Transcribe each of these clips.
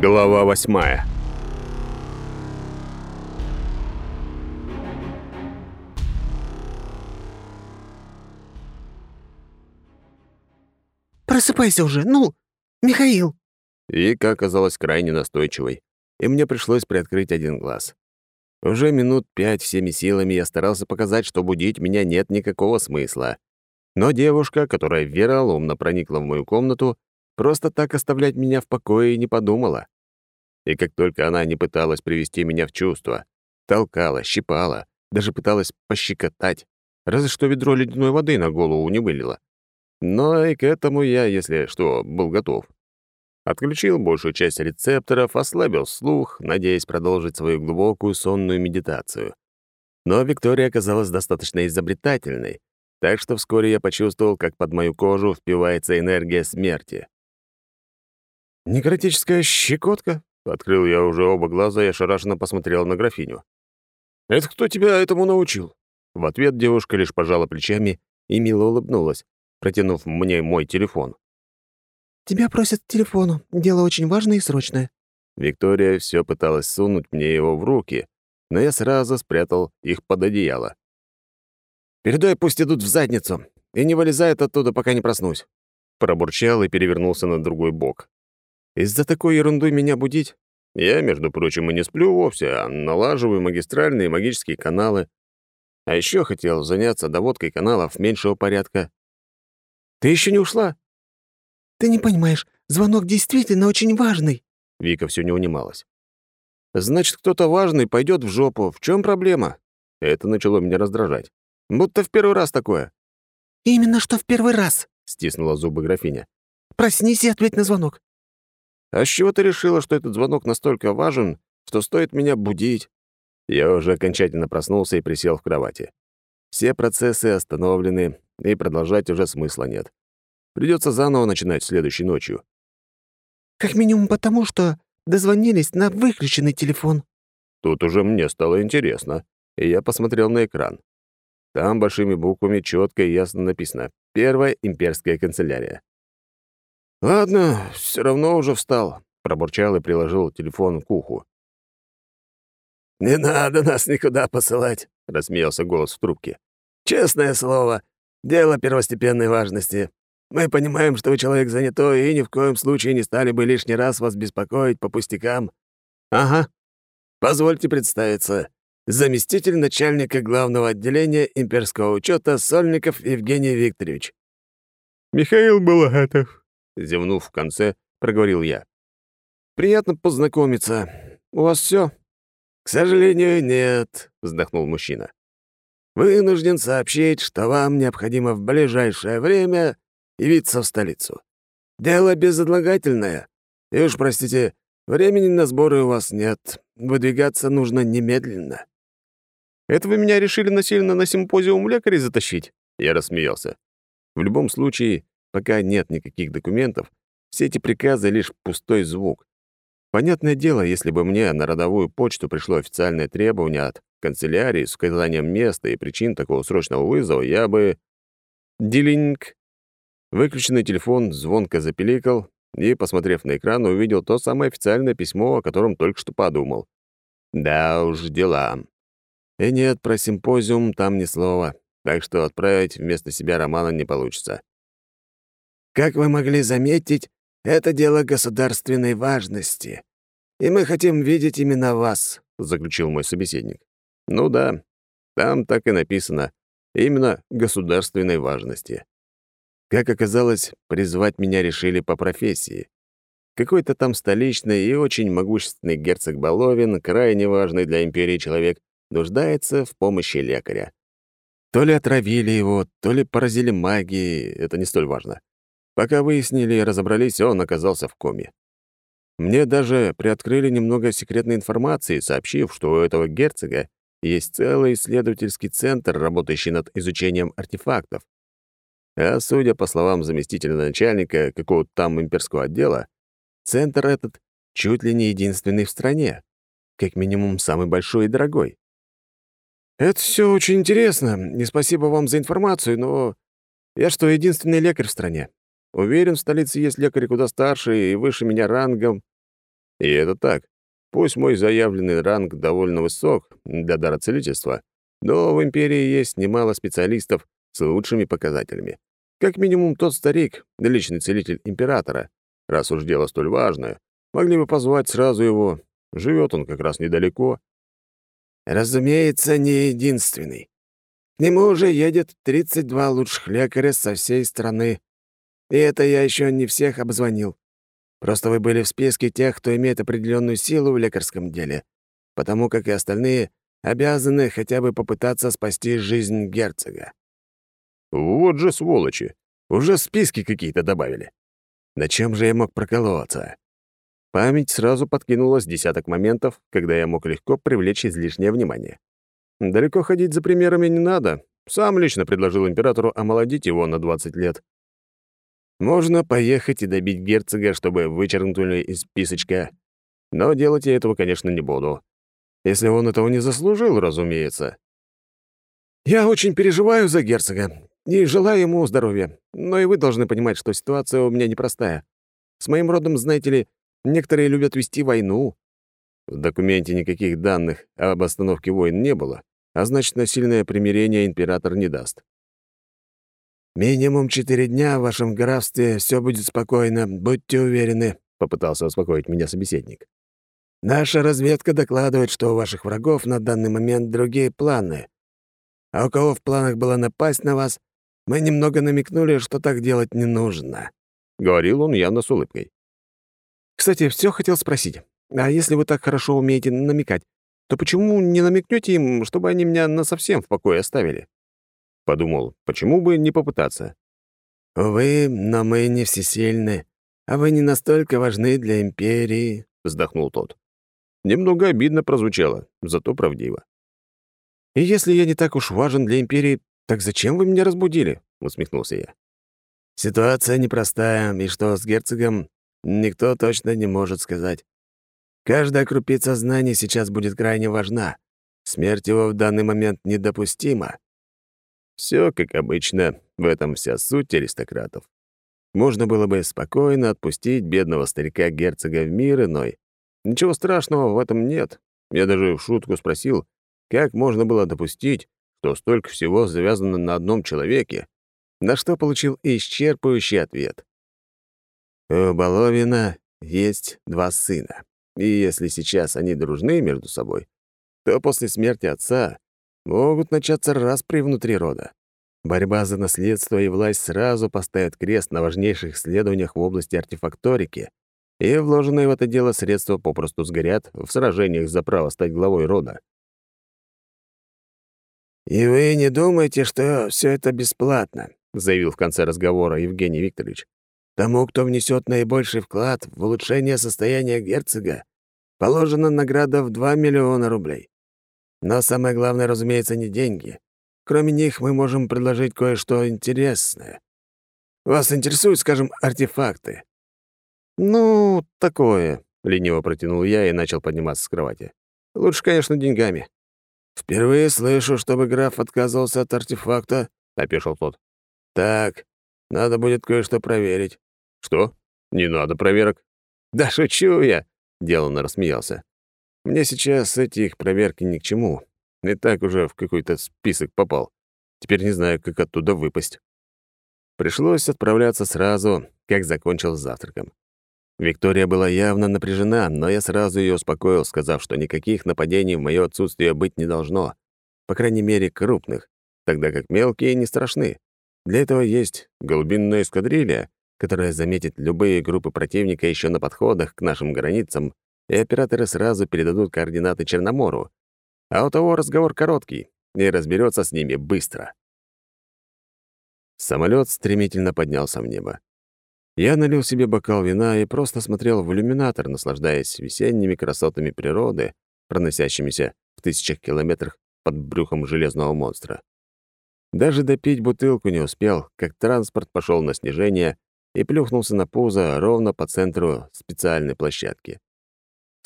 Глава восьмая. «Просыпайся уже, ну, Михаил!» Вика оказалась крайне настойчивой, и мне пришлось приоткрыть один глаз. Уже минут пять всеми силами я старался показать, что будить меня нет никакого смысла. Но девушка, которая вероломно проникла в мою комнату, просто так оставлять меня в покое и не подумала. И как только она не пыталась привести меня в чувство, толкала, щипала, даже пыталась пощекотать, разве что ведро ледяной воды на голову не вылила. Но и к этому я, если что, был готов. Отключил большую часть рецепторов, ослабил слух, надеясь продолжить свою глубокую сонную медитацию. Но Виктория оказалась достаточно изобретательной, так что вскоре я почувствовал, как под мою кожу впивается энергия смерти. «Некротическая щекотка?» — открыл я уже оба глаза и ошарашенно посмотрел на графиню. «Это кто тебя этому научил?» В ответ девушка лишь пожала плечами и мило улыбнулась, протянув мне мой телефон. «Тебя просят к телефону. Дело очень важное и срочное». Виктория все пыталась сунуть мне его в руки, но я сразу спрятал их под одеяло. «Передай, пусть идут в задницу, и не вылезают оттуда, пока не проснусь». Пробурчал и перевернулся на другой бок. Из-за такой ерунды меня будить? Я, между прочим, и не сплю вовсе, а налаживаю магистральные магические каналы. А еще хотел заняться доводкой каналов меньшего порядка. Ты еще не ушла? «Ты не понимаешь, звонок действительно очень важный». Вика все не унималась. «Значит, кто-то важный пойдет в жопу. В чем проблема?» Это начало меня раздражать. Будто в первый раз такое. «Именно что в первый раз», — стиснула зубы графиня. «Проснись и ответь на звонок». «А с чего ты решила, что этот звонок настолько важен, что стоит меня будить?» Я уже окончательно проснулся и присел в кровати. Все процессы остановлены, и продолжать уже смысла нет. Придется заново начинать следующей ночью. «Как минимум потому, что дозвонились на выключенный телефон». Тут уже мне стало интересно, и я посмотрел на экран. Там большими буквами четко и ясно написано «Первая имперская канцелярия». «Ладно, все равно уже встал», — пробурчал и приложил телефон к уху. «Не надо нас никуда посылать», — рассмеялся голос в трубке. «Честное слово, дело первостепенной важности. Мы понимаем, что вы человек занятой, и ни в коем случае не стали бы лишний раз вас беспокоить по пустякам. Ага. Позвольте представиться. Заместитель начальника главного отделения имперского учета Сольников Евгений Викторович. Михаил Булатов, зевнув в конце, проговорил я. Приятно познакомиться. У вас все? К сожалению, нет, вздохнул мужчина. Вынужден сообщить, что вам необходимо в ближайшее время явиться в столицу. Дело безотлагательное. И уж, простите, времени на сборы у вас нет. Выдвигаться нужно немедленно». «Это вы меня решили насильно на симпозиум лекарей затащить?» Я рассмеялся. В любом случае, пока нет никаких документов, все эти приказы — лишь пустой звук. Понятное дело, если бы мне на родовую почту пришло официальное требование от канцелярии с указанием места и причин такого срочного вызова, я бы... Дилинг. Выключенный телефон звонко запеликал и, посмотрев на экран, увидел то самое официальное письмо, о котором только что подумал. Да уж, дела. И нет, про симпозиум там ни слова, так что отправить вместо себя Романа не получится. «Как вы могли заметить, это дело государственной важности, и мы хотим видеть именно вас», — заключил мой собеседник. «Ну да, там так и написано. Именно государственной важности. Как оказалось, призвать меня решили по профессии. Какой-то там столичный и очень могущественный герцог Баловин, крайне важный для империи человек, нуждается в помощи лекаря. То ли отравили его, то ли поразили магией, это не столь важно. Пока выяснили и разобрались, он оказался в коме. Мне даже приоткрыли немного секретной информации, сообщив, что у этого герцога есть целый исследовательский центр, работающий над изучением артефактов. А судя по словам заместителя начальника какого-то там имперского отдела, центр этот чуть ли не единственный в стране, как минимум самый большой и дорогой. «Это все очень интересно, и спасибо вам за информацию, но я что, единственный лекарь в стране? Уверен, в столице есть лекари куда старше и выше меня рангом. И это так. Пусть мой заявленный ранг довольно высок для дара целительства, но в Империи есть немало специалистов с лучшими показателями. Как минимум тот старик, личный целитель Императора. Раз уж дело столь важное, могли бы позвать сразу его. Живет он как раз недалеко. Разумеется, не единственный. К нему уже едет 32 лучших лекаря со всей страны. И это я еще не всех обзвонил. Просто вы были в списке тех, кто имеет определенную силу в лекарском деле, потому как и остальные обязаны хотя бы попытаться спасти жизнь герцога. Вот же сволочи! Уже списки какие-то добавили. На чем же я мог проколоться? Память сразу подкинулась десяток моментов, когда я мог легко привлечь излишнее внимание. Далеко ходить за примерами не надо. Сам лично предложил императору омолодить его на 20 лет. Можно поехать и добить герцога, чтобы вычеркнули из списочка. Но делать я этого, конечно, не буду. Если он этого не заслужил, разумеется. Я очень переживаю за герцога и желаю ему здоровья. Но и вы должны понимать, что ситуация у меня непростая. С моим родом, знаете ли, некоторые любят вести войну. В документе никаких данных об остановке войн не было, а значит, насильное примирение император не даст. «Минимум четыре дня в вашем графстве все будет спокойно, будьте уверены», — попытался успокоить меня собеседник. «Наша разведка докладывает, что у ваших врагов на данный момент другие планы. А у кого в планах было напасть на вас, мы немного намекнули, что так делать не нужно», — говорил он явно с улыбкой. «Кстати, все хотел спросить. А если вы так хорошо умеете намекать, то почему не намекнете им, чтобы они меня насовсем в покое оставили?» Подумал, почему бы не попытаться? «Увы, но мы не всесильны, а вы не настолько важны для Империи», — вздохнул тот. Немного обидно прозвучало, зато правдиво. «И если я не так уж важен для Империи, так зачем вы меня разбудили?» — усмехнулся я. «Ситуация непростая, и что с герцогом, никто точно не может сказать. Каждая крупица знаний сейчас будет крайне важна. Смерть его в данный момент недопустима. Все как обычно, в этом вся суть аристократов. Можно было бы спокойно отпустить бедного старика-герцога в мир иной. Ничего страшного в этом нет. Я даже в шутку спросил, как можно было допустить, что столько всего завязано на одном человеке, на что получил исчерпывающий ответ. У Баловина есть два сына, и если сейчас они дружны между собой, то после смерти отца могут начаться распри внутри рода. Борьба за наследство и власть сразу поставят крест на важнейших исследованиях в области артефакторики, и вложенные в это дело средства попросту сгорят в сражениях за право стать главой рода. «И вы не думаете, что все это бесплатно?» заявил в конце разговора Евгений Викторович. «Тому, кто внесет наибольший вклад в улучшение состояния герцога, положена награда в 2 миллиона рублей. Но самое главное, разумеется, не деньги. Кроме них мы можем предложить кое-что интересное. Вас интересуют, скажем, артефакты?» «Ну, такое», — лениво протянул я и начал подниматься с кровати. «Лучше, конечно, деньгами». «Впервые слышу, чтобы граф отказывался от артефакта», — опешил тот. «Так, надо будет кое-что проверить». «Что? Не надо проверок». «Да шучу я», — деланно рассмеялся. Мне сейчас эти их проверки ни к чему. И так уже в какой-то список попал. Теперь не знаю, как оттуда выпасть. Пришлось отправляться сразу, как закончил с завтраком. Виктория была явно напряжена, но я сразу ее успокоил, сказав, что никаких нападений в моё отсутствие быть не должно. По крайней мере, крупных, тогда как мелкие не страшны. Для этого есть голубинная эскадрилья, которая заметит любые группы противника еще на подходах к нашим границам и операторы сразу передадут координаты Черномору, а у того разговор короткий и разберется с ними быстро. Самолет стремительно поднялся в небо. Я налил себе бокал вина и просто смотрел в иллюминатор, наслаждаясь весенними красотами природы, проносящимися в тысячах километрах под брюхом железного монстра. Даже допить бутылку не успел, как транспорт пошел на снижение и плюхнулся на пузо ровно по центру специальной площадки.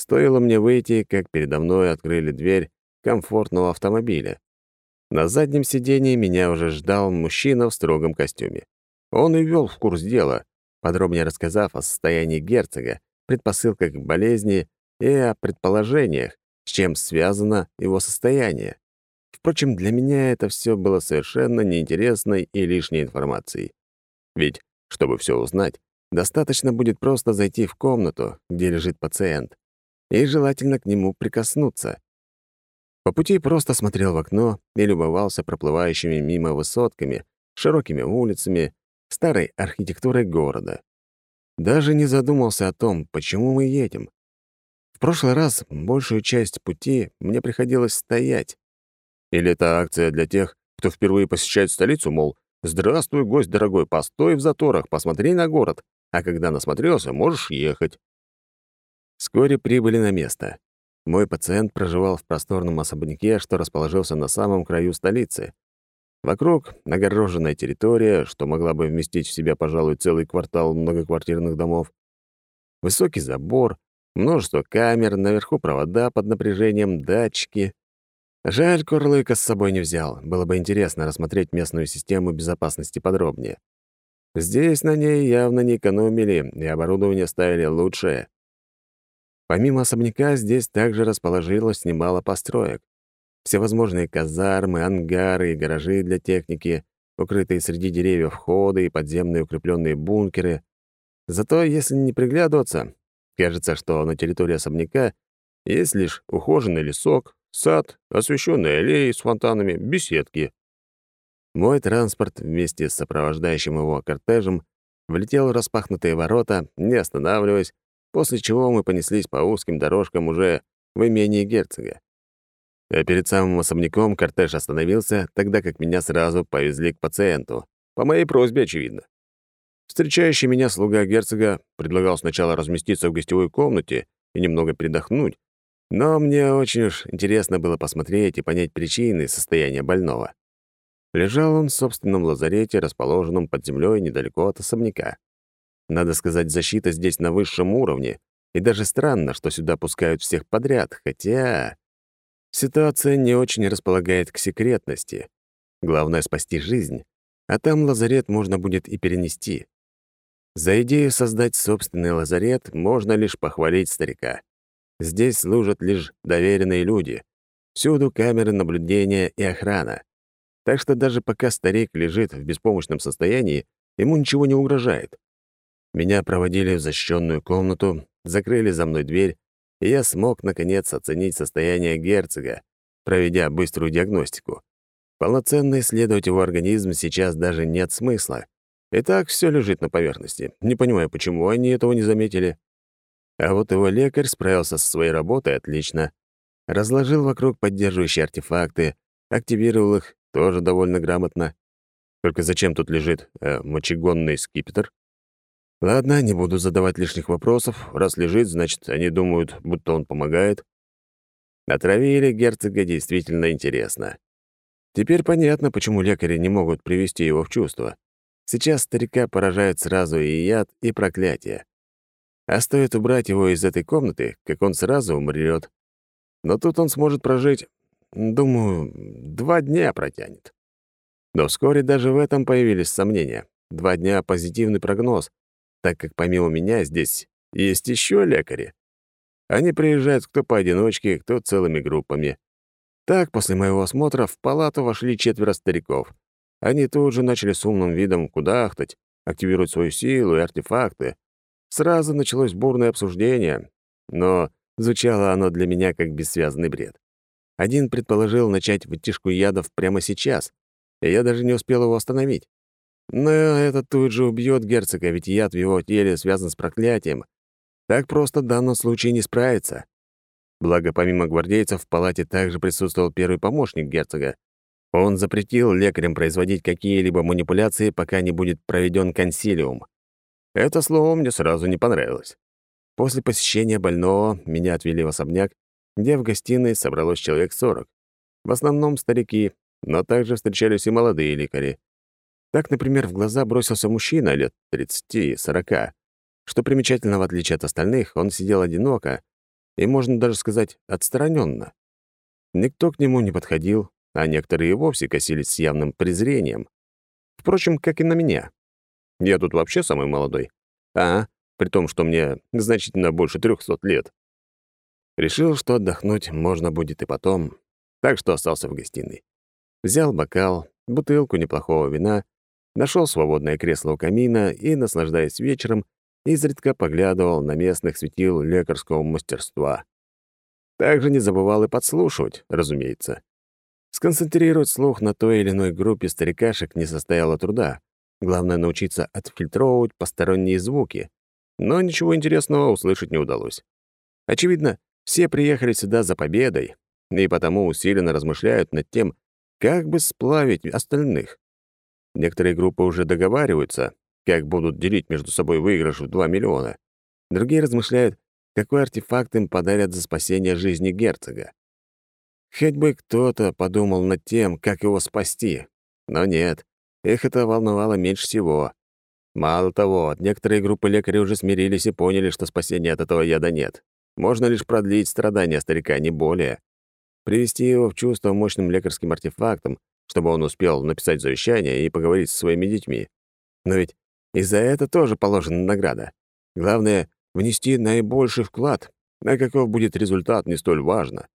Стоило мне выйти, как передо мной открыли дверь комфортного автомобиля. На заднем сидении меня уже ждал мужчина в строгом костюме. Он и ввел в курс дела, подробнее рассказав о состоянии герцога, предпосылках к болезни и о предположениях, с чем связано его состояние. Впрочем, для меня это все было совершенно неинтересной и лишней информацией. Ведь, чтобы все узнать, достаточно будет просто зайти в комнату, где лежит пациент, и желательно к нему прикоснуться. По пути просто смотрел в окно и любовался проплывающими мимо высотками, широкими улицами, старой архитектурой города. Даже не задумался о том, почему мы едем. В прошлый раз большую часть пути мне приходилось стоять. Или это акция для тех, кто впервые посещает столицу, мол, «Здравствуй, гость дорогой, постой в заторах, посмотри на город, а когда насмотрелся, можешь ехать». Вскоре прибыли на место. Мой пациент проживал в просторном особняке, что расположился на самом краю столицы. Вокруг огороженная территория, что могла бы вместить в себя, пожалуй, целый квартал многоквартирных домов. Высокий забор, множество камер, наверху провода под напряжением, датчики. Жаль, Курлыка с собой не взял. Было бы интересно рассмотреть местную систему безопасности подробнее. Здесь на ней явно не экономили, и оборудование ставили лучшее. Помимо особняка, здесь также расположилось немало построек. Всевозможные казармы, ангары и гаражи для техники, укрытые среди деревьев входы и подземные укрепленные бункеры. Зато, если не приглядываться, кажется, что на территории особняка есть лишь ухоженный лесок, сад, освещенные аллеи с фонтанами, беседки. Мой транспорт вместе с сопровождающим его кортежем влетел в распахнутые ворота, не останавливаясь, после чего мы понеслись по узким дорожкам уже в имении герцога. А перед самым особняком кортеж остановился, тогда как меня сразу повезли к пациенту. По моей просьбе, очевидно. Встречающий меня слуга герцога предлагал сначала разместиться в гостевой комнате и немного передохнуть, но мне очень уж интересно было посмотреть и понять причины состояния больного. Лежал он в собственном лазарете, расположенном под землей недалеко от особняка. Надо сказать, защита здесь на высшем уровне, и даже странно, что сюда пускают всех подряд, хотя... Ситуация не очень располагает к секретности. Главное — спасти жизнь, а там лазарет можно будет и перенести. За идею создать собственный лазарет можно лишь похвалить старика. Здесь служат лишь доверенные люди. Всюду камеры наблюдения и охрана. Так что даже пока старик лежит в беспомощном состоянии, ему ничего не угрожает. Меня проводили в защищенную комнату, закрыли за мной дверь и я смог, наконец, оценить состояние герцога, проведя быструю диагностику. Полноценно исследовать его организм сейчас даже нет смысла. И так все лежит на поверхности. Не понимаю, почему они этого не заметили. А вот его лекарь справился со своей работой отлично. Разложил вокруг поддерживающие артефакты, активировал их тоже довольно грамотно. Только зачем тут лежит э, мочегонный скипетр? Ладно, не буду задавать лишних вопросов. Раз лежит, значит, они думают, будто он помогает. Отравили герцога действительно интересно. Теперь понятно, почему лекари не могут привести его в чувство. Сейчас старика поражает сразу и яд, и проклятие. А стоит убрать его из этой комнаты, как он сразу умрет. Но тут он сможет прожить, думаю, два дня протянет. Но вскоре даже в этом появились сомнения. Два дня — позитивный прогноз, так как помимо меня здесь есть еще лекари. Они приезжают кто поодиночке, кто целыми группами. Так, после моего осмотра в палату вошли четверо стариков. Они тут же начали с умным видом кудахтать, активировать свою силу и артефакты. Сразу началось бурное обсуждение, но звучало оно для меня как бессвязный бред. Один предположил начать вытяжку ядов прямо сейчас, и я даже не успел его остановить. Но это тут же убьет герцога, ведь яд в его теле связан с проклятием. Так просто в данном случае не справится. Благо, помимо гвардейцев, в палате также присутствовал первый помощник герцога. Он запретил лекарям производить какие-либо манипуляции, пока не будет проведен консилиум. Это слово мне сразу не понравилось. После посещения больного меня отвели в особняк, где в гостиной собралось человек сорок. В основном старики, но также встречались и молодые лекари. Так, например, в глаза бросился мужчина лет 30-40. Что примечательно, в отличие от остальных, он сидел одиноко и, можно даже сказать, отстраненно. Никто к нему не подходил, а некоторые и вовсе косились с явным презрением. Впрочем, как и на меня. Я тут вообще самый молодой. А, при том, что мне значительно больше трехсот лет. Решил, что отдохнуть можно будет и потом, так что остался в гостиной. Взял бокал, бутылку неплохого вина, нашел свободное кресло у камина и, наслаждаясь вечером, изредка поглядывал на местных светил лекарского мастерства. Также не забывал и подслушивать, разумеется. Сконцентрировать слух на той или иной группе старикашек не состояло труда. Главное — научиться отфильтровывать посторонние звуки. Но ничего интересного услышать не удалось. Очевидно, все приехали сюда за победой, и потому усиленно размышляют над тем, как бы сплавить остальных. Некоторые группы уже договариваются, как будут делить между собой выигрыш в 2 миллиона. Другие размышляют, какой артефакт им подарят за спасение жизни герцога. Хоть бы кто-то подумал над тем, как его спасти. Но нет, их это волновало меньше всего. Мало того, некоторые группы лекарей уже смирились и поняли, что спасения от этого яда нет. Можно лишь продлить страдания старика, не более. Привести его в чувство мощным лекарским артефактом, чтобы он успел написать завещание и поговорить со своими детьми. Но ведь и за это тоже положена награда. Главное — внести наибольший вклад, а каков будет результат, не столь важно.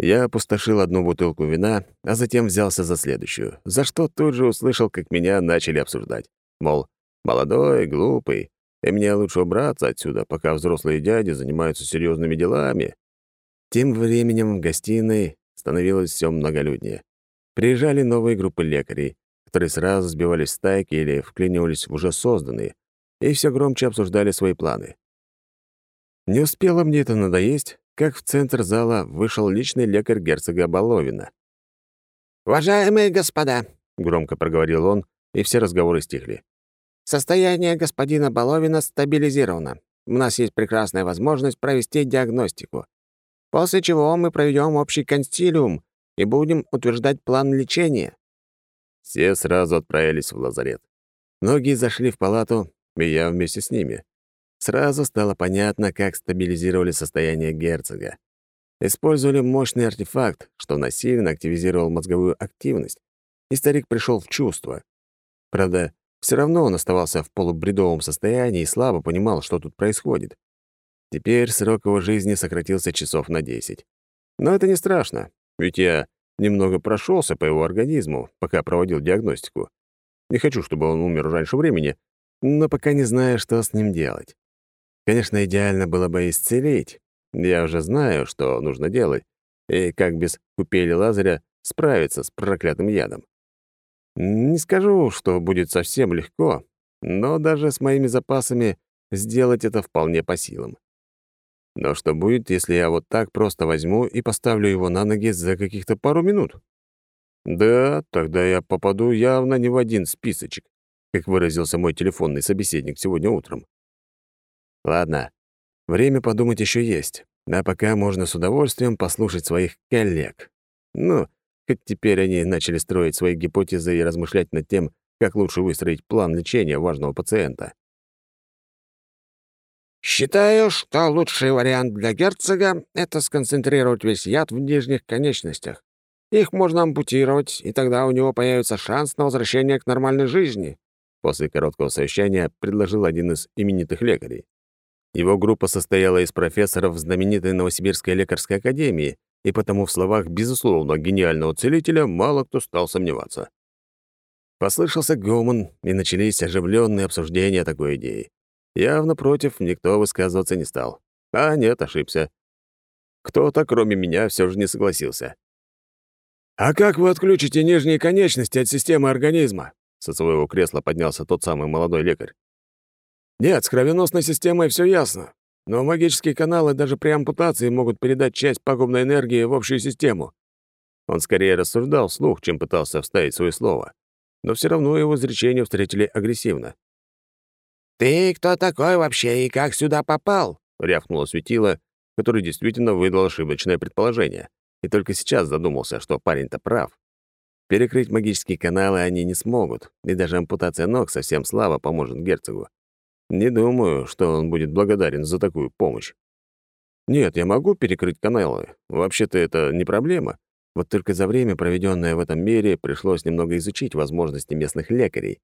Я опустошил одну бутылку вина, а затем взялся за следующую, за что тут же услышал, как меня начали обсуждать. Мол, молодой, глупый, и мне лучше убраться отсюда, пока взрослые дяди занимаются серьезными делами. Тем временем в гостиной становилось все многолюднее. Приезжали новые группы лекарей, которые сразу сбивались в стайки или вклинивались в уже созданные, и все громче обсуждали свои планы. Не успело мне это надоесть, как в центр зала вышел личный лекарь герцога Боловина. «Уважаемые господа», — громко проговорил он, и все разговоры стихли. «Состояние господина Боловина стабилизировано. У нас есть прекрасная возможность провести диагностику. После чего мы проведем общий консилиум и будем утверждать план лечения. Все сразу отправились в лазарет. Многие зашли в палату, и я вместе с ними. Сразу стало понятно, как стабилизировали состояние герцога. Использовали мощный артефакт, что насильно активизировал мозговую активность, и старик пришел в чувство. Правда, все равно он оставался в полубредовом состоянии и слабо понимал, что тут происходит. Теперь срок его жизни сократился часов на 10. Но это не страшно, ведь я Немного прошелся по его организму, пока проводил диагностику. Не хочу, чтобы он умер раньше времени, но пока не знаю, что с ним делать. Конечно, идеально было бы исцелить. Я уже знаю, что нужно делать, и как без купели Лазаря справиться с проклятым ядом. Не скажу, что будет совсем легко, но даже с моими запасами сделать это вполне по силам. Но что будет, если я вот так просто возьму и поставлю его на ноги за каких-то пару минут? Да, тогда я попаду явно не в один списочек, как выразился мой телефонный собеседник сегодня утром. Ладно, время подумать еще есть, а пока можно с удовольствием послушать своих коллег. Ну, хоть теперь они начали строить свои гипотезы и размышлять над тем, как лучше выстроить план лечения важного пациента. Считаю, что лучший вариант для герцога — это сконцентрировать весь яд в нижних конечностях. Их можно ампутировать, и тогда у него появится шанс на возвращение к нормальной жизни. После короткого совещания предложил один из именитых лекарей. Его группа состояла из профессоров знаменитой Новосибирской лекарской академии, и потому в словах, безусловно, гениального целителя мало кто стал сомневаться. Послышался гомон, и начались оживленные обсуждения такой идеи. Явно против никто высказываться не стал. А нет, ошибся. Кто-то, кроме меня, все же не согласился. «А как вы отключите нижние конечности от системы организма?» Со своего кресла поднялся тот самый молодой лекарь. «Нет, с кровеносной системой все ясно, но магические каналы даже при ампутации могут передать часть пагубной энергии в общую систему». Он скорее рассуждал вслух, чем пытался вставить свое слово, но все равно его изречение встретили агрессивно. «Ты кто такой вообще и как сюда попал?» — рявкнуло светило, который действительно выдал ошибочное предположение. И только сейчас задумался, что парень-то прав. Перекрыть магические каналы они не смогут, и даже ампутация ног совсем слабо поможет герцогу. Не думаю, что он будет благодарен за такую помощь. Нет, я могу перекрыть каналы. Вообще-то это не проблема. Вот только за время, проведенное в этом мире, пришлось немного изучить возможности местных лекарей.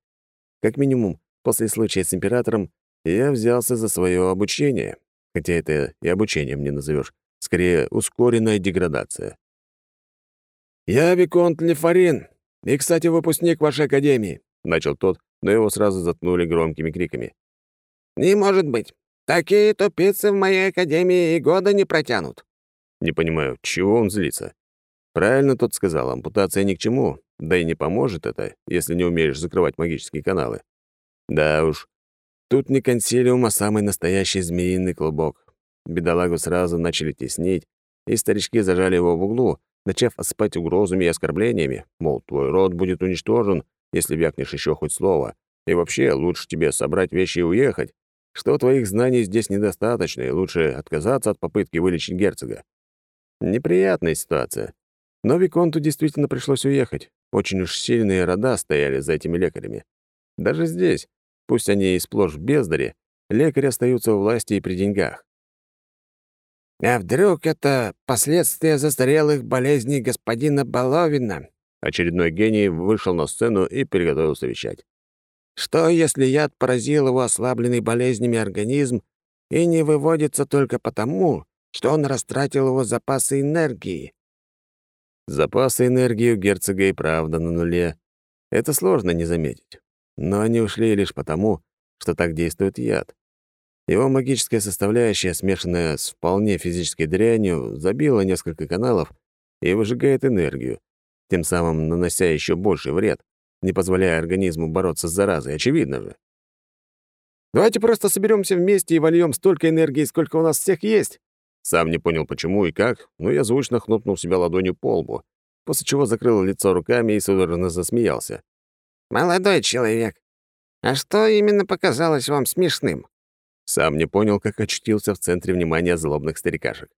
Как минимум, После случая с императором я взялся за свое обучение, хотя это и обучением не назовешь, скорее ускоренная деградация. «Я Виконт Лефарин, и, кстати, выпускник вашей академии», — начал тот, но его сразу заткнули громкими криками. «Не может быть. Такие тупицы в моей академии и года не протянут». Не понимаю, чего он злится. Правильно тот сказал, ампутация ни к чему, да и не поможет это, если не умеешь закрывать магические каналы. Да уж, тут не консилиум, а самый настоящий змеиный клубок. Бедолагу сразу начали теснить, и старички зажали его в углу, начав осыпать угрозами и оскорблениями, мол, твой род будет уничтожен, если вякнешь еще хоть слово, и вообще лучше тебе собрать вещи и уехать, что твоих знаний здесь недостаточно, и лучше отказаться от попытки вылечить герцога. Неприятная ситуация. Но Виконту действительно пришлось уехать. Очень уж сильные рода стояли за этими лекарями. Даже здесь, пусть они и сплошь бездари, лекари остаются у власти и при деньгах. «А вдруг это последствия застарелых болезней господина Баловина?» Очередной гений вышел на сцену и приготовился вещать. «Что, если яд поразил его ослабленный болезнями организм и не выводится только потому, что он растратил его запасы энергии?» Запасы энергии у герцога и правда на нуле. Это сложно не заметить. Но они ушли лишь потому, что так действует яд. Его магическая составляющая, смешанная с вполне физической дрянью, забила несколько каналов и выжигает энергию, тем самым нанося еще больший вред, не позволяя организму бороться с заразой, очевидно же. «Давайте просто соберемся вместе и вольем столько энергии, сколько у нас всех есть». Сам не понял, почему и как, но я звучно хлопнул себя ладонью по лбу, после чего закрыл лицо руками и судорожно засмеялся. «Молодой человек, а что именно показалось вам смешным?» Сам не понял, как очутился в центре внимания злобных старикашек.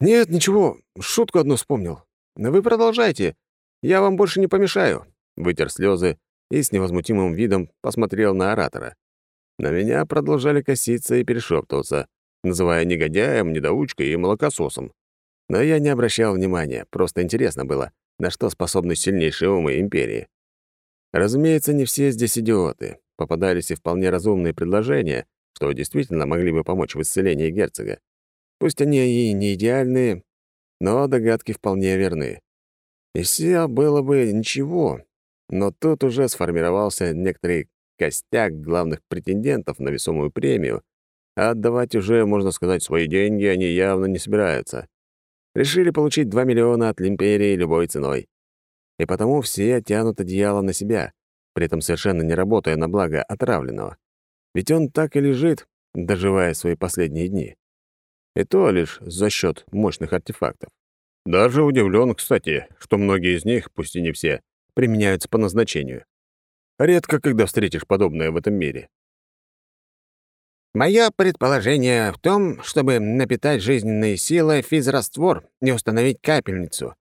«Нет, ничего, шутку одну вспомнил. Вы продолжайте, я вам больше не помешаю». Вытер слезы и с невозмутимым видом посмотрел на оратора. На меня продолжали коситься и перешептываться, называя негодяем, недоучкой и молокососом. Но я не обращал внимания, просто интересно было, на что способны сильнейшие умы Империи. Разумеется, не все здесь идиоты. Попадались и вполне разумные предложения, что действительно могли бы помочь в исцелении герцога. Пусть они и не идеальные, но догадки вполне верны. И все было бы ничего, но тут уже сформировался некоторый костяк главных претендентов на весомую премию, а отдавать уже, можно сказать, свои деньги они явно не собираются. Решили получить 2 миллиона от империи любой ценой. И потому все тянут одеяло на себя, при этом совершенно не работая на благо отравленного. Ведь он так и лежит, доживая свои последние дни. И то лишь за счет мощных артефактов. Даже удивлен, кстати, что многие из них, пусть и не все, применяются по назначению. Редко, когда встретишь подобное в этом мире. Мое предположение в том, чтобы напитать жизненной силой физраствор и установить капельницу.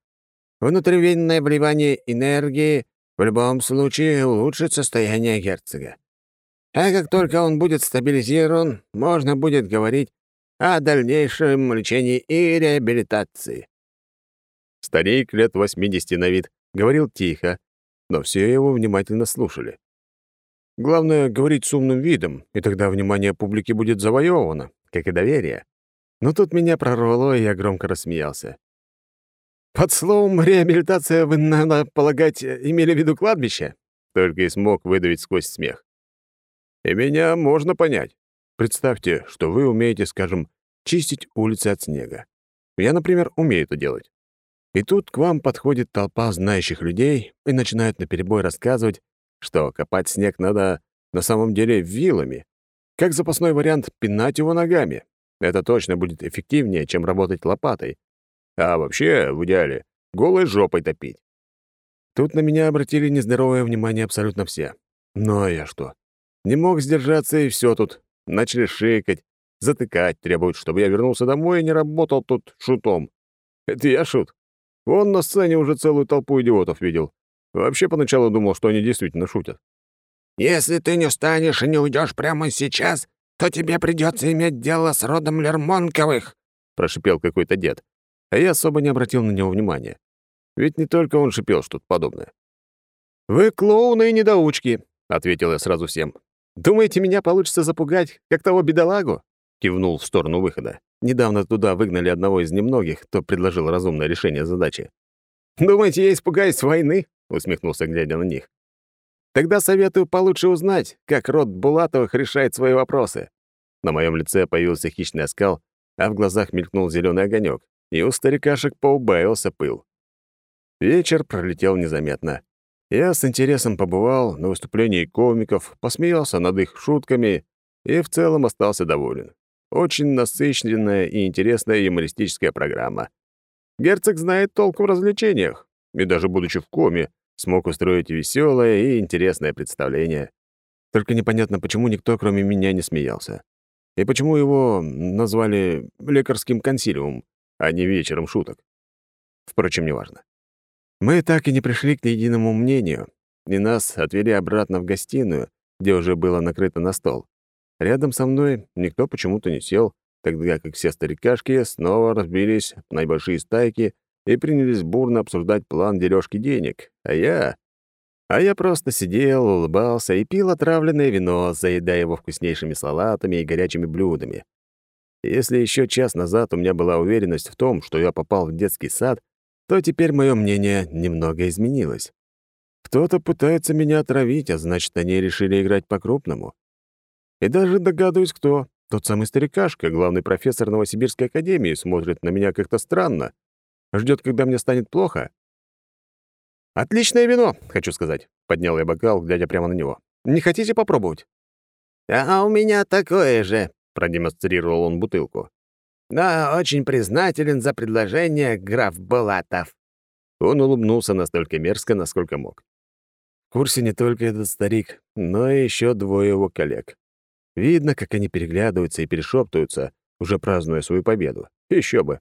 Внутривенное вливание энергии в любом случае улучшит состояние герцога. А как только он будет стабилизирован, можно будет говорить о дальнейшем лечении и реабилитации. Старик лет 80 на вид говорил тихо, но все его внимательно слушали. Главное — говорить с умным видом, и тогда внимание публики будет завоевано, как и доверие. Но тут меня прорвало, и я громко рассмеялся. «Под словом «реабилитация» вы, надо полагать, имели в виду кладбище?» Только и смог выдавить сквозь смех. И меня можно понять. Представьте, что вы умеете, скажем, чистить улицы от снега. Я, например, умею это делать. И тут к вам подходит толпа знающих людей и начинают наперебой рассказывать, что копать снег надо на самом деле вилами. Как запасной вариант пинать его ногами. Это точно будет эффективнее, чем работать лопатой. А вообще, в идеале, голой жопой топить. Тут на меня обратили нездоровое внимание абсолютно все. Ну а я что? Не мог сдержаться, и все тут. Начали шикать, затыкать, требуют, чтобы я вернулся домой и не работал тут шутом. Это я шут. Он на сцене уже целую толпу идиотов видел. Вообще поначалу думал, что они действительно шутят. «Если ты не встанешь и не уйдешь прямо сейчас, то тебе придется иметь дело с родом Лермонковых», — прошипел какой-то дед. А я особо не обратил на него внимания. Ведь не только он шипел что-то подобное. «Вы клоуны и недоучки», — ответил я сразу всем. Думаете, меня получится запугать, как того бедолагу?» Кивнул в сторону выхода. Недавно туда выгнали одного из немногих, кто предложил разумное решение задачи. «Думаете, я испугаюсь войны?» — усмехнулся, глядя на них. «Тогда советую получше узнать, как род Булатовых решает свои вопросы». На моем лице появился хищный оскал, а в глазах мелькнул зеленый огонек, и у старикашек поубавился пыл. Вечер пролетел незаметно. Я с интересом побывал на выступлении комиков, посмеялся над их шутками и в целом остался доволен. Очень насыщенная и интересная юмористическая программа. Герцог знает толк в развлечениях, и даже будучи в коме, смог устроить веселое и интересное представление. Только непонятно, почему никто, кроме меня, не смеялся. И почему его назвали лекарским консилиумом, а не вечером шуток. Впрочем, неважно. Мы так и не пришли к единому мнению, и нас отвели обратно в гостиную, где уже было накрыто на стол. Рядом со мной никто почему-то не сел, тогда как все старикашки снова разбились на небольшие стайки и принялись бурно обсуждать план дележки денег, а я... А я просто сидел, улыбался и пил отравленное вино, заедая его вкуснейшими салатами и горячими блюдами. Если еще час назад у меня была уверенность в том, что я попал в детский сад, то теперь мое мнение немного изменилось. Кто-то пытается меня отравить, а значит, они решили играть по-крупному. И даже догадываюсь, кто. Тот самый старикашка, главный профессор Новосибирской академии, смотрит на меня как-то странно. Ждет, когда мне станет плохо. «Отличное вино, хочу сказать», — поднял я бокал, глядя прямо на него. «Не хотите попробовать?» «А у меня такое же», — продемонстрировал он бутылку. «Но очень признателен за предложение, граф Балатов». Он улыбнулся настолько мерзко, насколько мог. В курсе не только этот старик, но и еще двое его коллег. Видно, как они переглядываются и перешептываются, уже празднуя свою победу. Еще бы.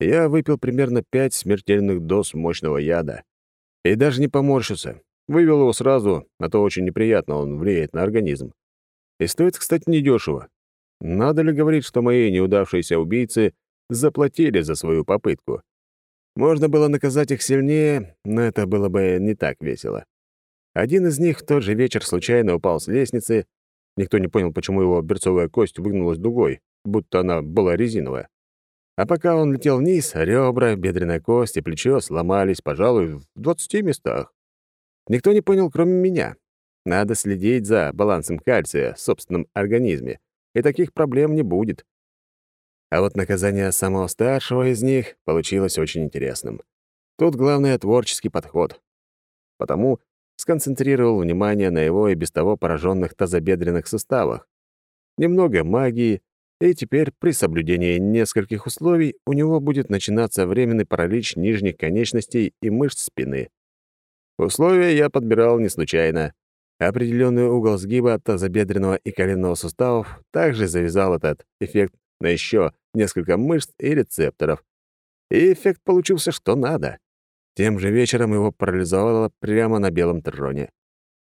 Я выпил примерно пять смертельных доз мощного яда. И даже не поморщился. Вывел его сразу, а то очень неприятно он влияет на организм. И стоит, кстати, недешево. Надо ли говорить, что мои неудавшиеся убийцы заплатили за свою попытку? Можно было наказать их сильнее, но это было бы не так весело. Один из них в тот же вечер случайно упал с лестницы Никто не понял, почему его берцовая кость выгнулась дугой, будто она была резиновая. А пока он летел вниз, ребра, бедренная кость и плечо сломались, пожалуй, в 20 местах. Никто не понял, кроме меня. Надо следить за балансом кальция в собственном организме, и таких проблем не будет. А вот наказание самого старшего из них получилось очень интересным. Тут главное — творческий подход. Потому сконцентрировал внимание на его и без того пораженных тазобедренных суставах. Немного магии, и теперь при соблюдении нескольких условий у него будет начинаться временный паралич нижних конечностей и мышц спины. Условия я подбирал не случайно. Определенный угол сгиба тазобедренного и коленного суставов также завязал этот эффект на еще несколько мышц и рецепторов. И эффект получился что надо. Тем же вечером его парализовало прямо на белом троне.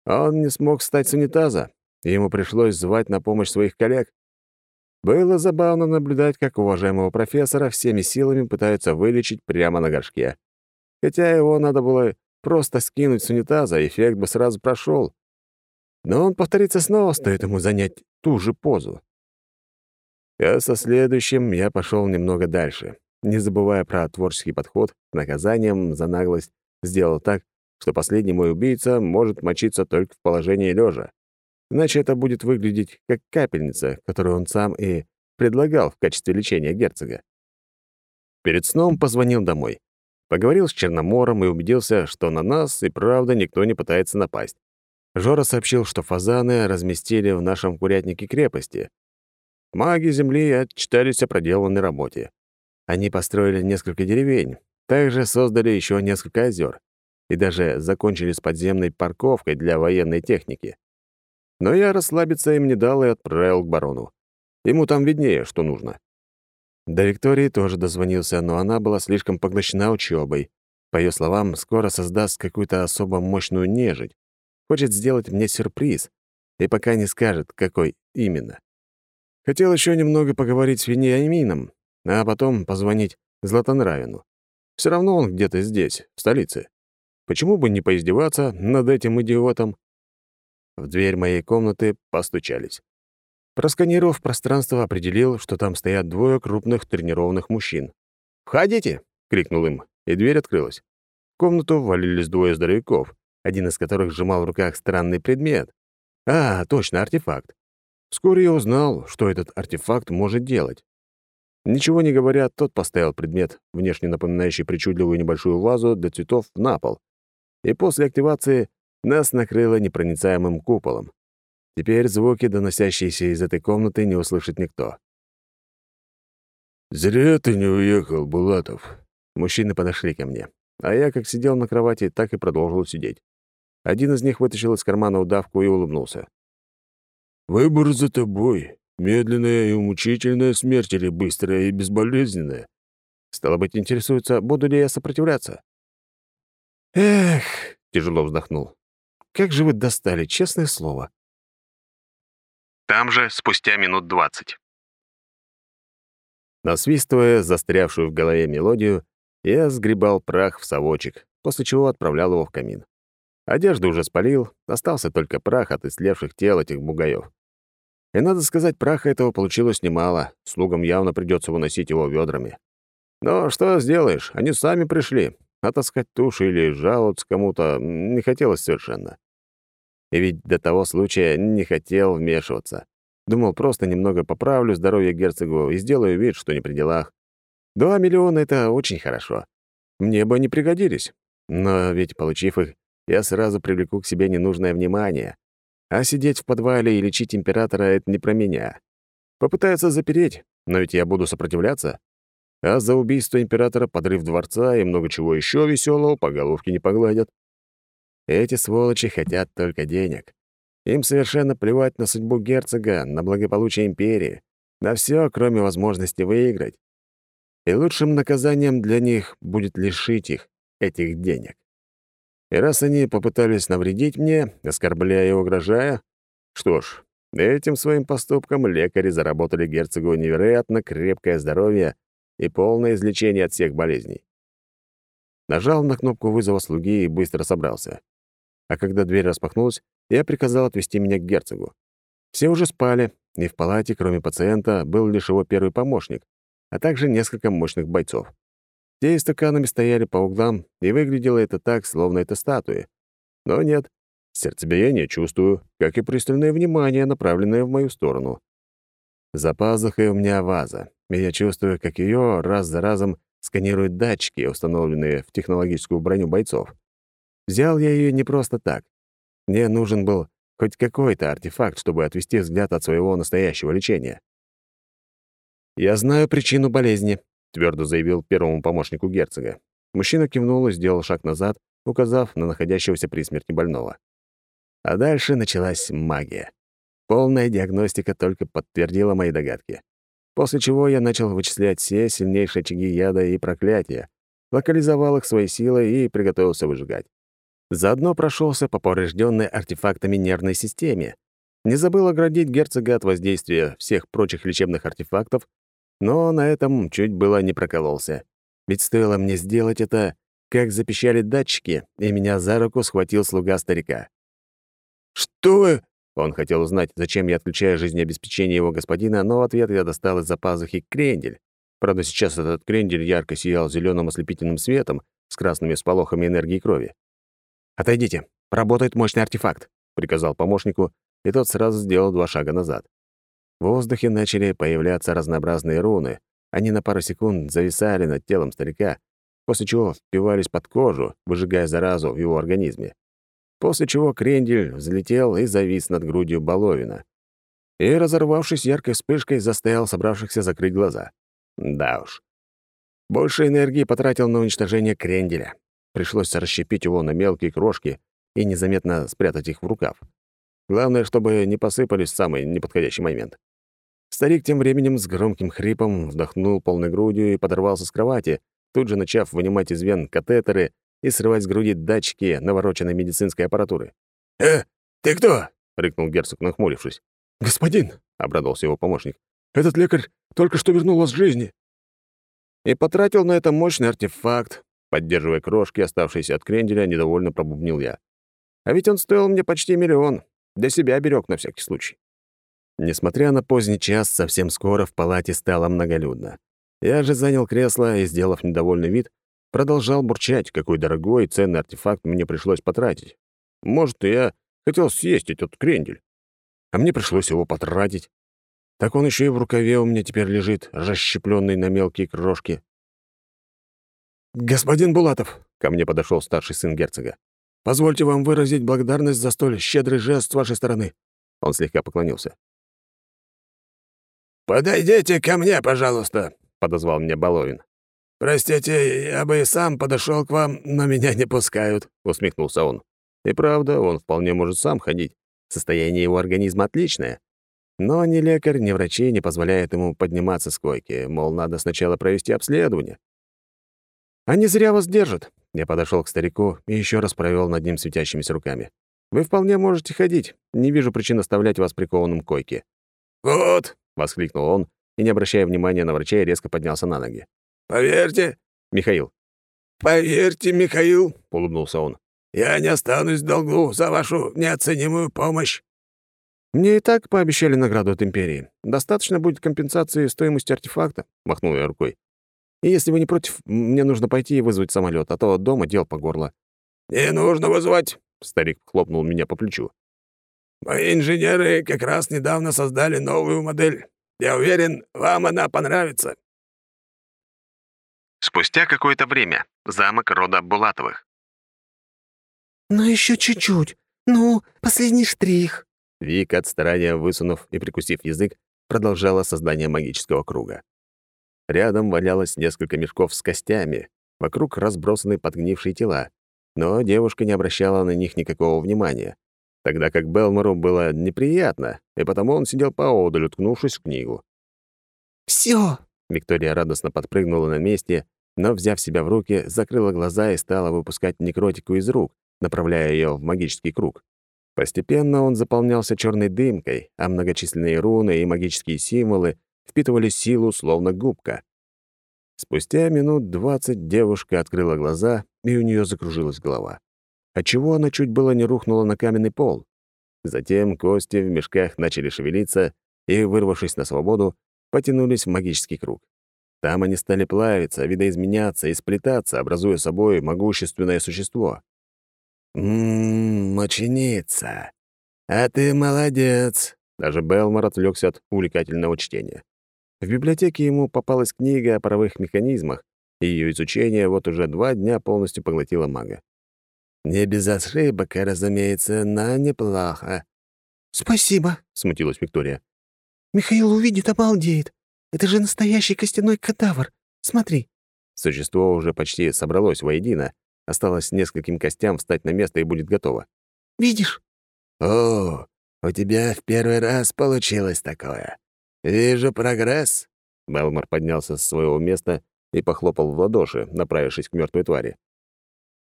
Он не смог встать с унитаза, и ему пришлось звать на помощь своих коллег. Было забавно наблюдать, как уважаемого профессора всеми силами пытаются вылечить прямо на горшке. Хотя его надо было просто скинуть с унитаза, эффект бы сразу прошел. Но он повторится снова, стоит ему занять ту же позу. А со следующим я пошел немного дальше не забывая про творческий подход к наказаниям за наглость, сделал так, что последний мой убийца может мочиться только в положении лежа. Иначе это будет выглядеть как капельница, которую он сам и предлагал в качестве лечения герцога. Перед сном позвонил домой. Поговорил с Черномором и убедился, что на нас и правда никто не пытается напасть. Жора сообщил, что фазаны разместили в нашем курятнике крепости. Маги Земли отчитались о проделанной работе. Они построили несколько деревень, также создали еще несколько озер и даже закончили с подземной парковкой для военной техники. Но я расслабиться им не дал и отправил к барону. Ему там виднее, что нужно. До Виктории тоже дозвонился, но она была слишком поглощена учебой. По ее словам, скоро создаст какую-то особо мощную нежить. Хочет сделать мне сюрприз, и пока не скажет, какой именно. Хотел еще немного поговорить с Вениамином, а потом позвонить Златонравину. Все равно он где-то здесь, в столице. Почему бы не поиздеваться над этим идиотом? в дверь моей комнаты постучались. Просканировав пространство, определил, что там стоят двое крупных тренированных мужчин. «Входите!» — крикнул им, и дверь открылась. В комнату ввалились двое здоровяков, один из которых сжимал в руках странный предмет. А, точно, артефакт. Вскоре я узнал, что этот артефакт может делать. Ничего не говоря, тот поставил предмет, внешне напоминающий причудливую небольшую вазу для цветов, на пол. И после активации нас накрыло непроницаемым куполом. Теперь звуки, доносящиеся из этой комнаты, не услышит никто. «Зря ты не уехал, Булатов». Мужчины подошли ко мне, а я как сидел на кровати, так и продолжил сидеть. Один из них вытащил из кармана удавку и улыбнулся. «Выбор за тобой. Медленная и мучительная смерть или быстрая и безболезненная?» Стало быть, интересуется, буду ли я сопротивляться. «Эх!» — тяжело вздохнул. «Как же вы достали, честное слово. Там же спустя минут двадцать. Насвистывая застрявшую в голове мелодию, я сгребал прах в совочек, после чего отправлял его в камин. Одежду уже спалил, остался только прах от истлевших тел этих бугаев. И надо сказать, праха этого получилось немало, слугам явно придется выносить его ведрами. Но что сделаешь, они сами пришли, а таскать туши или жаловаться кому-то не хотелось совершенно. И ведь до того случая не хотел вмешиваться. Думал, просто немного поправлю здоровье герцогу и сделаю вид, что не при делах. Два миллиона — это очень хорошо. Мне бы они пригодились. Но ведь, получив их, я сразу привлеку к себе ненужное внимание. А сидеть в подвале и лечить императора — это не про меня. Попытаются запереть, но ведь я буду сопротивляться. А за убийство императора, подрыв дворца и много чего еще веселого по головке не погладят. Эти сволочи хотят только денег. Им совершенно плевать на судьбу герцога, на благополучие империи, на все, кроме возможности выиграть. И лучшим наказанием для них будет лишить их этих денег. И раз они попытались навредить мне, оскорбляя и угрожая, что ж, этим своим поступком лекари заработали герцогу невероятно крепкое здоровье и полное излечение от всех болезней. Нажал на кнопку вызова слуги и быстро собрался а когда дверь распахнулась, я приказал отвести меня к герцогу. Все уже спали, и в палате, кроме пациента, был лишь его первый помощник, а также несколько мощных бойцов. Те и стаканами стояли по углам, и выглядело это так, словно это статуи. Но нет, сердцебиение чувствую, как и пристальное внимание, направленное в мою сторону. За пазухой у меня ваза, и я чувствую, как ее раз за разом сканируют датчики, установленные в технологическую броню бойцов. Взял я ее не просто так. Мне нужен был хоть какой-то артефакт, чтобы отвести взгляд от своего настоящего лечения. «Я знаю причину болезни», — твердо заявил первому помощнику герцога. Мужчина кивнул и сделал шаг назад, указав на находящегося при смерти больного. А дальше началась магия. Полная диагностика только подтвердила мои догадки. После чего я начал вычислять все сильнейшие очаги яда и проклятия, локализовал их своей силой и приготовился выжигать. Заодно прошелся по поврежденной артефактами нервной системе. Не забыл оградить герцога от воздействия всех прочих лечебных артефактов, но на этом чуть было не прокололся. Ведь стоило мне сделать это, как запищали датчики, и меня за руку схватил слуга старика. «Что вы?» Он хотел узнать, зачем я отключаю жизнеобеспечение его господина, но в ответ я достал из-за пазухи крендель. Правда, сейчас этот крендель ярко сиял зеленым ослепительным светом с красными сполохами энергии крови. «Отойдите, работает мощный артефакт», — приказал помощнику, и тот сразу сделал два шага назад. В воздухе начали появляться разнообразные руны. Они на пару секунд зависали над телом старика, после чего впивались под кожу, выжигая заразу в его организме. После чего крендель взлетел и завис над грудью Баловина. И, разорвавшись яркой вспышкой, заставил собравшихся закрыть глаза. Да уж. Больше энергии потратил на уничтожение кренделя. Пришлось расщепить его на мелкие крошки и незаметно спрятать их в рукав. Главное, чтобы не посыпались в самый неподходящий момент. Старик тем временем с громким хрипом вдохнул полной грудью и подорвался с кровати, тут же начав вынимать из вен катетеры и срывать с груди датчики навороченной медицинской аппаратуры. «Э, ты кто?» — рыкнул герцог, нахмурившись. «Господин!» — обрадовался его помощник. «Этот лекарь только что вернул вас к жизни!» И потратил на это мощный артефакт, Поддерживая крошки, оставшиеся от кренделя, недовольно пробубнил я. А ведь он стоил мне почти миллион. Для себя берег на всякий случай. Несмотря на поздний час, совсем скоро в палате стало многолюдно. Я же занял кресло и, сделав недовольный вид, продолжал бурчать, какой дорогой и ценный артефакт мне пришлось потратить. Может, я хотел съесть этот крендель, а мне пришлось его потратить. Так он еще и в рукаве у меня теперь лежит, расщепленный на мелкие крошки. «Господин Булатов», — ко мне подошел старший сын герцога, «позвольте вам выразить благодарность за столь щедрый жест с вашей стороны». Он слегка поклонился. «Подойдите ко мне, пожалуйста», — подозвал меня Баловин. «Простите, я бы и сам подошел к вам, но меня не пускают», — усмехнулся он. И правда, он вполне может сам ходить. Состояние его организма отличное. Но ни лекарь, ни врачи не позволяют ему подниматься с койки, мол, надо сначала провести обследование. «Они зря вас держат», — я подошел к старику и еще раз провел над ним светящимися руками. «Вы вполне можете ходить. Не вижу причин оставлять вас прикованным к койке». «Вот», — воскликнул он, и, не обращая внимания на врача, резко поднялся на ноги. «Поверьте...» «Михаил». «Поверьте, Михаил», — улыбнулся он. «Я не останусь в долгу за вашу неоценимую помощь». «Мне и так пообещали награду от Империи. Достаточно будет компенсации стоимости артефакта», — махнул я рукой. «И если вы не против, мне нужно пойти и вызвать самолет, а то дома дел по горло». «Не нужно вызывать», — старик хлопнул меня по плечу. «Мои инженеры как раз недавно создали новую модель. Я уверен, вам она понравится». Спустя какое-то время. Замок рода Булатовых. «Ну еще чуть-чуть. Ну, последний штрих». Вика, от старания высунув и прикусив язык, продолжала создание магического круга. Рядом валялось несколько мешков с костями, вокруг разбросаны подгнившие тела, но девушка не обращала на них никакого внимания, тогда как Белмору было неприятно, и потому он сидел поодаль, уткнувшись в книгу. «Всё!» — Виктория радостно подпрыгнула на месте, но, взяв себя в руки, закрыла глаза и стала выпускать некротику из рук, направляя ее в магический круг. Постепенно он заполнялся черной дымкой, а многочисленные руны и магические символы впитывали силу, словно губка. Спустя минут двадцать девушка открыла глаза, и у нее закружилась голова. Отчего она чуть было не рухнула на каменный пол. Затем кости в мешках начали шевелиться и, вырвавшись на свободу, потянулись в магический круг. Там они стали плавиться, видоизменяться и сплетаться, образуя собой могущественное существо. «Ммм, ученица, а ты молодец!» Даже Белмор отвлекся от увлекательного чтения. В библиотеке ему попалась книга о паровых механизмах, и ее изучение вот уже два дня полностью поглотило мага. «Не без ошибок, разумеется, но неплохо». «Спасибо», — смутилась Виктория. «Михаил увидит, обалдеет. Это же настоящий костяной кадавр. Смотри». Существо уже почти собралось воедино. Осталось нескольким костям встать на место и будет готово. «Видишь?» «О, у тебя в первый раз получилось такое. Вижу прогресс». Белмор поднялся с своего места и похлопал в ладоши, направившись к мертвой твари.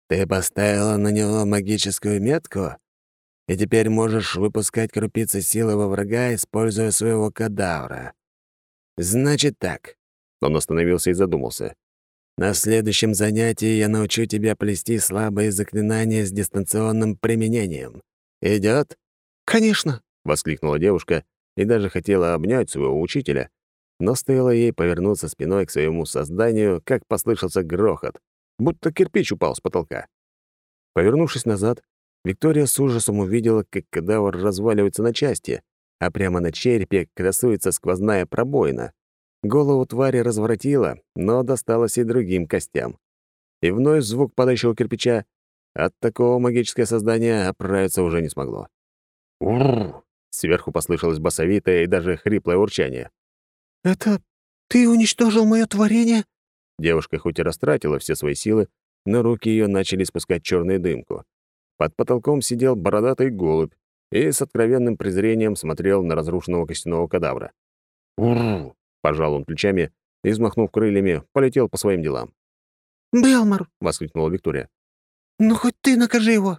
«Ты поставила на него магическую метку, и теперь можешь выпускать крупицы силы во врага, используя своего кадавра. «Значит так». Он остановился и задумался. «На следующем занятии я научу тебя плести слабые заклинания с дистанционным применением. Идет? «Конечно», — воскликнула девушка и даже хотела обнять своего учителя, но стоило ей повернуться спиной к своему созданию, как послышался грохот, будто кирпич упал с потолка. Повернувшись назад, Виктория с ужасом увидела, как кадавр разваливается на части, а прямо на черепе красуется сквозная пробоина. Голову твари разворотило, но досталось и другим костям. И вновь звук падающего кирпича. От такого магическое создание оправиться уже не смогло. «Уррр!» — сверху послышалось басовитое и даже хриплое урчание. «Это ты уничтожил мое творение?» Девушка хоть и растратила все свои силы, но руки ее начали спускать черную дымку. Под потолком сидел бородатый голубь, и с откровенным презрением смотрел на разрушенного костяного кадавра. «Уррр!» — пожал он плечами и, взмахнув крыльями, полетел по своим делам. «Белмор!» — воскликнула Виктория. «Ну, хоть ты накажи его!»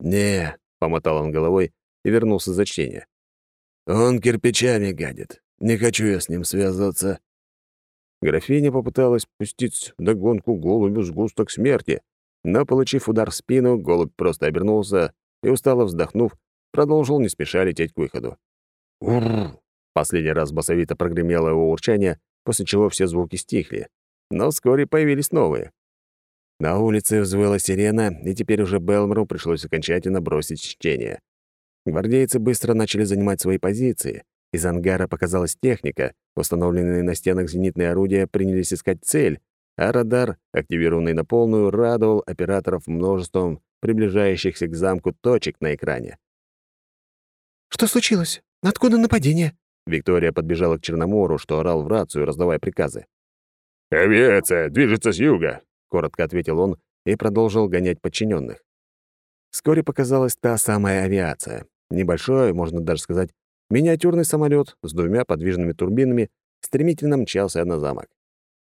«Не!» — помотал он головой и вернулся за чтение. «Он кирпичами гадит. Не хочу я с ним связываться». Графиня попыталась пустить догонку голубю сгусток смерти, но, получив удар в спину, голубь просто обернулся и, устало вздохнув, продолжил не спеша лететь к выходу. «Уррр!» Последний раз басовито прогремело его урчание, после чего все звуки стихли. Но вскоре появились новые. На улице взвыла сирена, и теперь уже Белмру пришлось окончательно бросить чтение. Гвардейцы быстро начали занимать свои позиции. Из ангара показалась техника, установленные на стенах зенитные орудия принялись искать цель, а радар, активированный на полную, радовал операторов множеством приближающихся к замку точек на экране. «Что случилось? Откуда нападение?» Виктория подбежала к Черномору, что орал в рацию, раздавая приказы. «Авиация движется с юга», — коротко ответил он и продолжил гонять подчиненных. Вскоре показалась та самая авиация. Небольшой, можно даже сказать, миниатюрный самолет с двумя подвижными турбинами стремительно мчался на замок.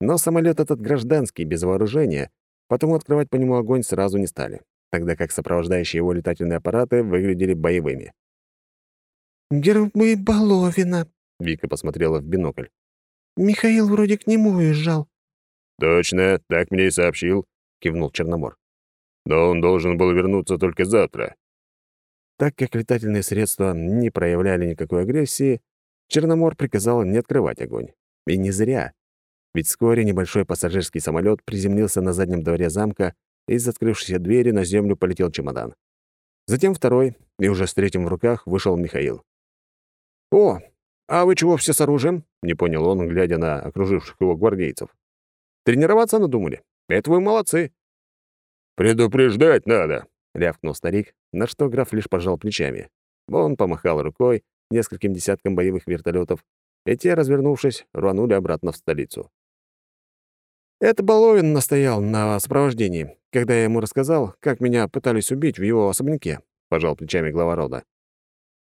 Но самолет этот гражданский, без вооружения, потому открывать по нему огонь сразу не стали, тогда как сопровождающие его летательные аппараты выглядели боевыми. «Гербы Боломина», — Вика посмотрела в бинокль. «Михаил вроде к нему уезжал». «Точно, так мне и сообщил», — кивнул Черномор. «Но он должен был вернуться только завтра». Так как летательные средства не проявляли никакой агрессии, Черномор приказал не открывать огонь. И не зря. Ведь вскоре небольшой пассажирский самолет приземлился на заднем дворе замка, и из открывшейся двери на землю полетел чемодан. Затем второй, и уже с третьим в руках вышел Михаил. «О, а вы чего все с оружием?» — не понял он, глядя на окруживших его гвардейцев. «Тренироваться надумали? Это вы молодцы!» «Предупреждать надо!» — рявкнул старик, на что граф лишь пожал плечами. Он помахал рукой нескольким десяткам боевых вертолетов, и те, развернувшись, рванули обратно в столицу. Это Баловин настоял на сопровождении, когда я ему рассказал, как меня пытались убить в его особняке, пожал плечами глава рода.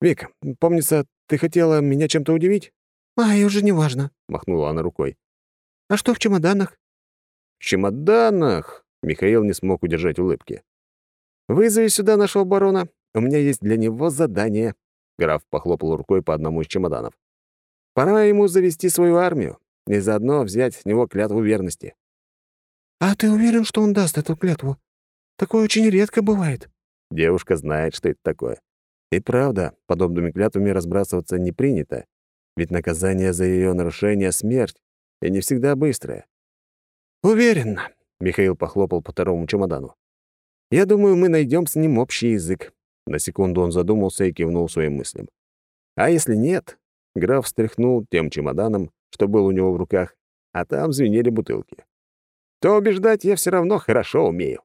«Вик, помнится, ты хотела меня чем-то удивить?» «Ай, уже не важно», — махнула она рукой. «А что в чемоданах?» «В чемоданах?» — Михаил не смог удержать улыбки. «Вызови сюда нашего барона. У меня есть для него задание». Граф похлопал рукой по одному из чемоданов. «Пора ему завести свою армию и заодно взять с него клятву верности». «А ты уверен, что он даст эту клятву? Такое очень редко бывает». Девушка знает, что это такое. И правда, подобными клятвами разбрасываться не принято, ведь наказание за ее нарушение — смерть, и не всегда быстрая. «Уверен», — Михаил похлопал по второму чемодану. «Я думаю, мы найдем с ним общий язык». На секунду он задумался и кивнул своим мыслям. «А если нет?» Граф встряхнул тем чемоданом, что был у него в руках, а там звенели бутылки. «То убеждать я все равно хорошо умею».